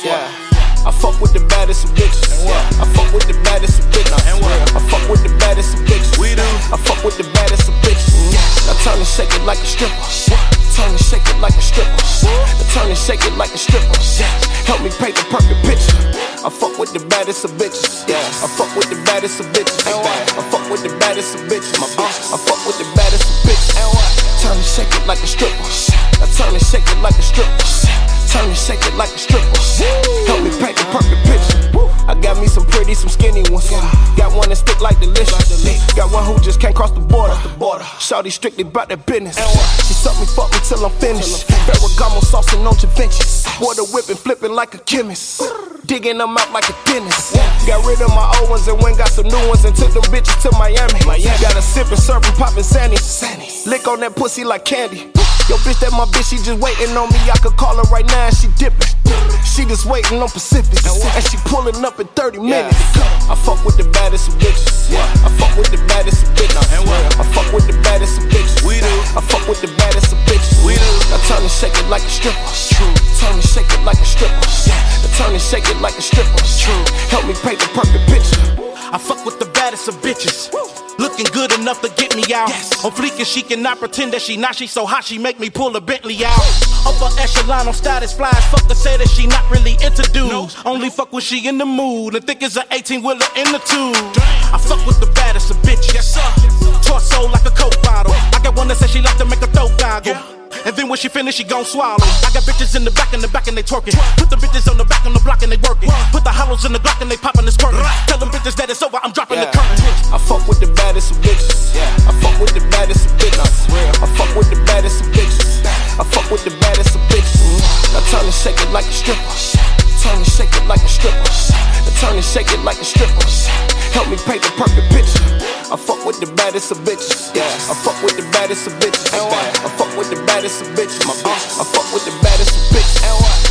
Yeah. I fuck with the baddest of bitches. And what? I fuck with the baddest of bitches. I fuck with the baddest of bitches. We do. I fuck with the baddest of bitches. Yeah. Now turn and shake it like a stripper. Turn and shake it like a stripper. Now turn and shake it like a stripper. Yeah. Help me paint the perfect picture. I fuck with the baddest of bitches. Yeah. I fuck with the baddest of bitches. And what? I fuck with the baddest of bitches. My bitch. I fuck with the baddest of bitches. Turn and shake it like a stripper. Now turn and shake it like a stripper. Turn and shake it like a stripper. Got one that stick like delicious. Got one who just can't cross the border. Shawty strictly about that business. She suck me, fuck me till I'm finished. Ferragamo sauce and no Da Vinci. Water whipping, flipping like a chemist. Digging them out like a dentist. Got rid of my old ones and went got some new ones and took them bitches to Miami. Got a sipping, serving, popping Sandy. Lick on that pussy like candy. Yo, bitch, that my bitch, she just waiting on me. I could call her right now and she dipping. She just waiting on Pacific. And she pulling up in 30 minutes. I fuck with the baddest of bitches. I fuck with the baddest of bitches. I fuck with the baddest of bitches. We do. I fuck with the baddest of bitches. We do. Now turn and shake it like a stripper. True. Turn and shake it like a stripper. Now turn and shake it like a stripper. True. Help me paint the perfect picture. I fuck with the baddest of bitches. Looking good enough to get me out. On fleek and she cannot pretend that she not. She so hot she make me pull a Bentley out. Upper echelon on status flies. Fuck to say that she not really into dudes. Only fuck when she in the mood. And think it's an 18 wheeler in the tube. I fuck with the baddest of bitches. Yes sir. Torso like a coke bottle. I got one that says she like to make a throat goggle. When she finish, she gon' swallow. I got bitches in the back, in the back, and they twerking. Put the bitches on the back, on the block, and they working. Put the hollows in the Glock, and they popping this squirting. Tell them bitches that it's over, I'm dropping the curtain. I fuck with the baddest of bitches. I fuck with the baddest of bitches. I fuck with the baddest of bitches. I fuck with the baddest of bitches. Now turn and shake it like a stripper. Turn and shake it like a stripper. Now turn and shake it like a stripper. Help me paint the perfect picture. I fuck with the baddest of bitches. Yeah. I fuck with the baddest of bitches. I fuck with the baddest of bitches. My bitch. I fuck with the baddest of bitches.